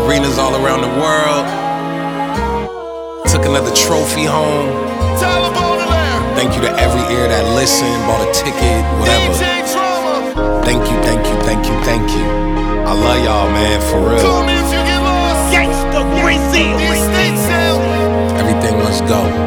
arenas all around the world. Took another trophy home. Thank you to every ear that listened, bought a ticket, whatever. Thank you, thank you, thank you, thank you. I love y'all, man, for real. Everything, let's go.